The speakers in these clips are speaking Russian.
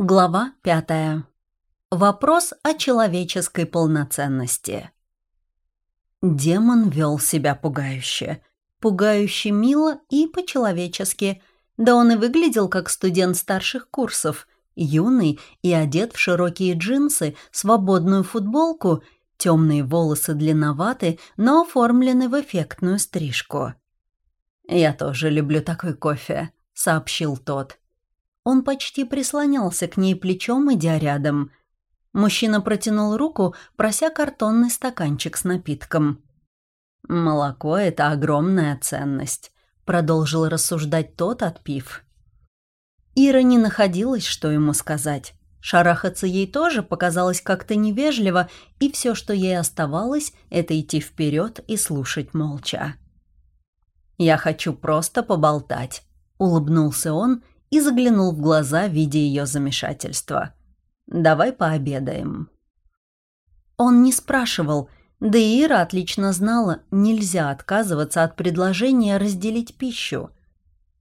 Глава пятая. Вопрос о человеческой полноценности. Демон вел себя пугающе. Пугающе мило и по-человечески. Да он и выглядел как студент старших курсов. Юный и одет в широкие джинсы, свободную футболку, темные волосы длинноваты, но оформлены в эффектную стрижку. «Я тоже люблю такой кофе», — сообщил тот. Он почти прислонялся к ней плечом, идя рядом. Мужчина протянул руку, прося картонный стаканчик с напитком. «Молоко — это огромная ценность», — продолжил рассуждать тот, отпив. Ира не находилась, что ему сказать. Шарахаться ей тоже показалось как-то невежливо, и все, что ей оставалось, это идти вперед и слушать молча. «Я хочу просто поболтать», — улыбнулся он и заглянул в глаза, видя ее замешательство. «Давай пообедаем». Он не спрашивал, да и Ира отлично знала, нельзя отказываться от предложения разделить пищу.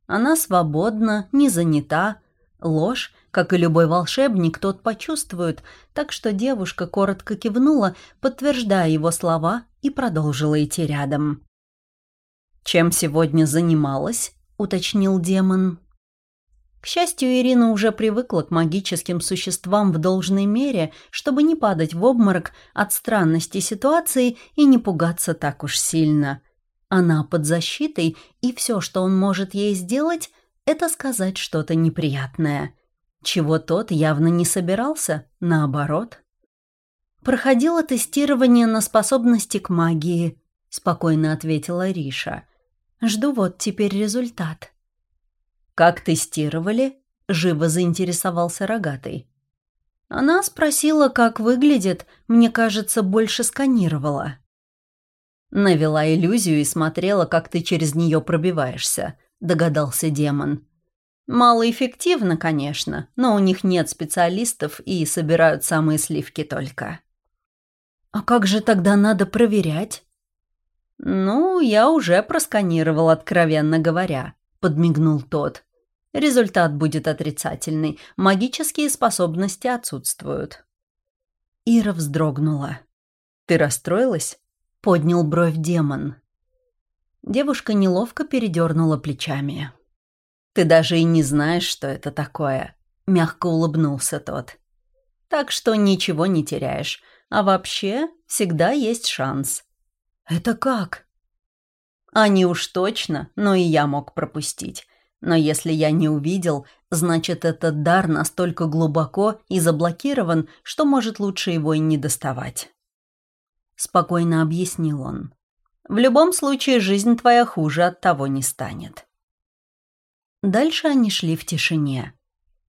Она свободна, не занята. Ложь, как и любой волшебник, тот почувствует, так что девушка коротко кивнула, подтверждая его слова, и продолжила идти рядом. «Чем сегодня занималась?» — уточнил демон. К счастью, Ирина уже привыкла к магическим существам в должной мере, чтобы не падать в обморок от странности ситуации и не пугаться так уж сильно. Она под защитой, и все, что он может ей сделать, это сказать что-то неприятное. Чего тот явно не собирался, наоборот. «Проходило тестирование на способности к магии», — спокойно ответила Риша. «Жду вот теперь результат». «Как тестировали?» – живо заинтересовался рогатый. Она спросила, как выглядит, мне кажется, больше сканировала. Навела иллюзию и смотрела, как ты через нее пробиваешься, догадался демон. Малоэффективно, конечно, но у них нет специалистов и собирают самые сливки только. А как же тогда надо проверять? Ну, я уже просканировал, откровенно говоря, подмигнул тот. Результат будет отрицательный. Магические способности отсутствуют. Ира вздрогнула. «Ты расстроилась?» — поднял бровь демон. Девушка неловко передернула плечами. «Ты даже и не знаешь, что это такое», — мягко улыбнулся тот. «Так что ничего не теряешь. А вообще, всегда есть шанс». «Это как?» «Они уж точно, но и я мог пропустить. Но если я не увидел, значит, этот дар настолько глубоко и заблокирован, что может лучше его и не доставать. Спокойно объяснил он. В любом случае, жизнь твоя хуже от того не станет. Дальше они шли в тишине.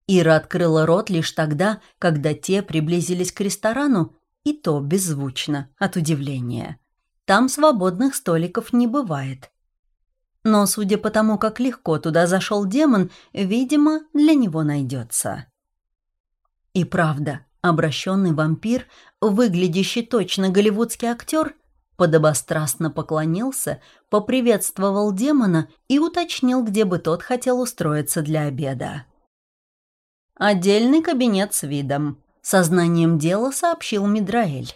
Ира открыла рот лишь тогда, когда те приблизились к ресторану, и то беззвучно, от удивления. Там свободных столиков не бывает. Но, судя по тому, как легко туда зашел демон, видимо, для него найдется. И правда, обращенный вампир, выглядящий точно голливудский актер, подобострастно поклонился, поприветствовал демона и уточнил, где бы тот хотел устроиться для обеда. «Отдельный кабинет с видом», — сознанием дела сообщил Мидраэль.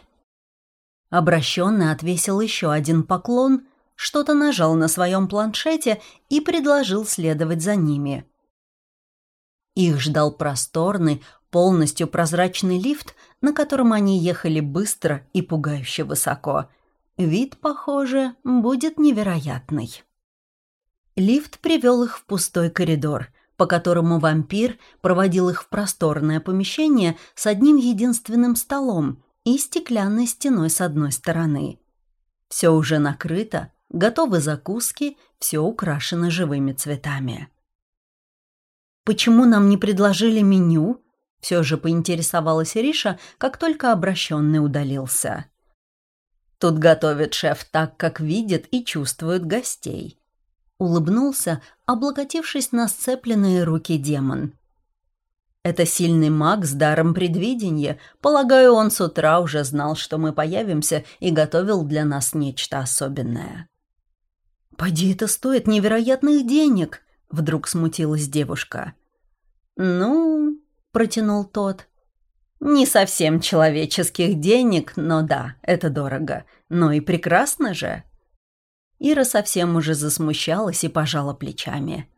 Обращенный отвесил еще один поклон что-то нажал на своем планшете и предложил следовать за ними. Их ждал просторный, полностью прозрачный лифт, на котором они ехали быстро и пугающе высоко. Вид, похоже, будет невероятный. Лифт привел их в пустой коридор, по которому вампир проводил их в просторное помещение с одним единственным столом и стеклянной стеной с одной стороны. Все уже накрыто, готовы закуски, все украшено живыми цветами. «Почему нам не предложили меню?» — все же поинтересовалась Риша, как только обращенный удалился. «Тут готовит шеф так, как видит и чувствует гостей», — улыбнулся, облокотившись на сцепленные руки демон. «Это сильный маг с даром предвидения. Полагаю, он с утра уже знал, что мы появимся, и готовил для нас нечто особенное». «Поди, это стоит невероятных денег!» — вдруг смутилась девушка. «Ну...» протянул тот. «Не совсем человеческих денег, но да, это дорого. Но и прекрасно же». Ира совсем уже засмущалась и пожала плечами.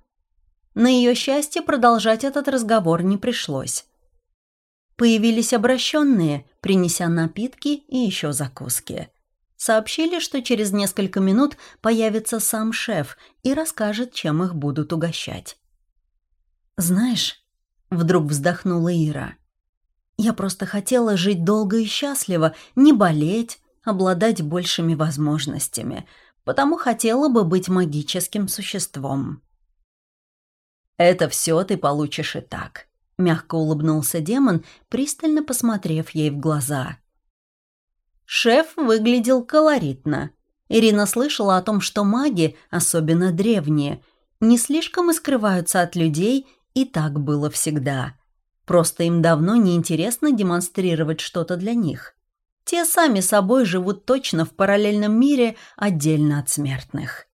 На ее счастье продолжать этот разговор не пришлось. Появились обращенные, принеся напитки и еще закуски. Сообщили, что через несколько минут появится сам шеф и расскажет, чем их будут угощать. «Знаешь», — вдруг вздохнула Ира, — «я просто хотела жить долго и счастливо, не болеть, обладать большими возможностями, потому хотела бы быть магическим существом». «Это все ты получишь и так», — мягко улыбнулся демон, пристально посмотрев ей в глаза. Шеф выглядел колоритно. Ирина слышала о том, что маги, особенно древние, не слишком и скрываются от людей и так было всегда. Просто им давно не интересно демонстрировать что-то для них. Те сами собой живут точно в параллельном мире отдельно от смертных.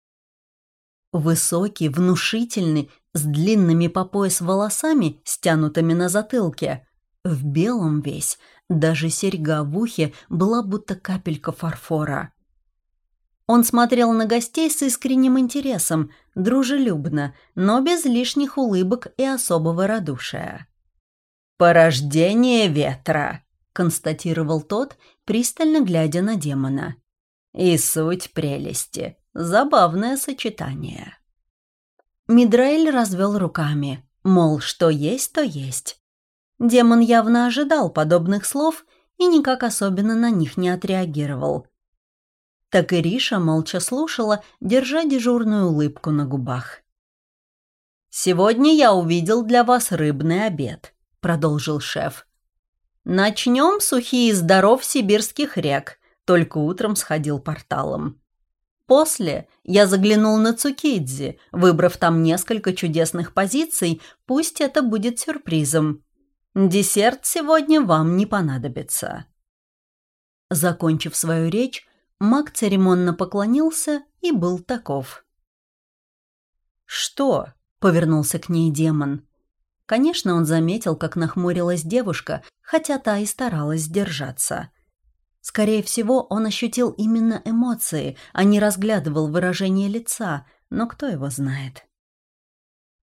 Высокий, внушительный, с длинными по пояс волосами, стянутыми на затылке. В белом весь, даже серьга в ухе была будто капелька фарфора. Он смотрел на гостей с искренним интересом, дружелюбно, но без лишних улыбок и особого радушия. «Порождение ветра», — констатировал тот, пристально глядя на демона. «И суть прелести. Забавное сочетание». Мидраэль развел руками, мол, что есть, то есть. Демон явно ожидал подобных слов и никак особенно на них не отреагировал так и Риша молча слушала, держа дежурную улыбку на губах. «Сегодня я увидел для вас рыбный обед», — продолжил шеф. «Начнем с ухи и здоров сибирских рек», только утром сходил порталом. После я заглянул на Цукидзи, выбрав там несколько чудесных позиций, пусть это будет сюрпризом. Десерт сегодня вам не понадобится. Закончив свою речь, Маг церемонно поклонился и был таков. «Что?» — повернулся к ней демон. Конечно, он заметил, как нахмурилась девушка, хотя та и старалась сдержаться. Скорее всего, он ощутил именно эмоции, а не разглядывал выражение лица, но кто его знает.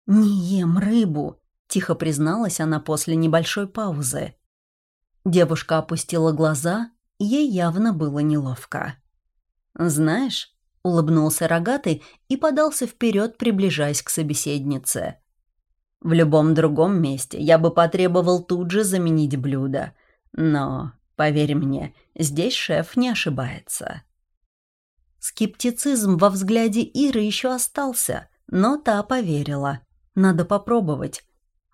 «Не ем рыбу», — тихо призналась она после небольшой паузы. Девушка опустила глаза, ей явно было неловко. «Знаешь», — улыбнулся рогатый и подался вперед, приближаясь к собеседнице. «В любом другом месте я бы потребовал тут же заменить блюдо. Но, поверь мне, здесь шеф не ошибается». Скептицизм во взгляде Иры еще остался, но та поверила. Надо попробовать.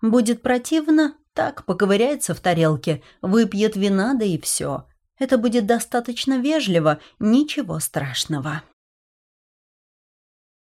Будет противно, так, поковыряется в тарелке, выпьет вина, да и все. Это будет достаточно вежливо, ничего страшного.